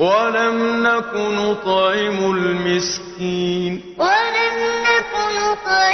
وَلَمْ نَكُ نُطْعِمُ الْمِسْكِينَ. وَلَمْ نَكُ نُطْعِمُ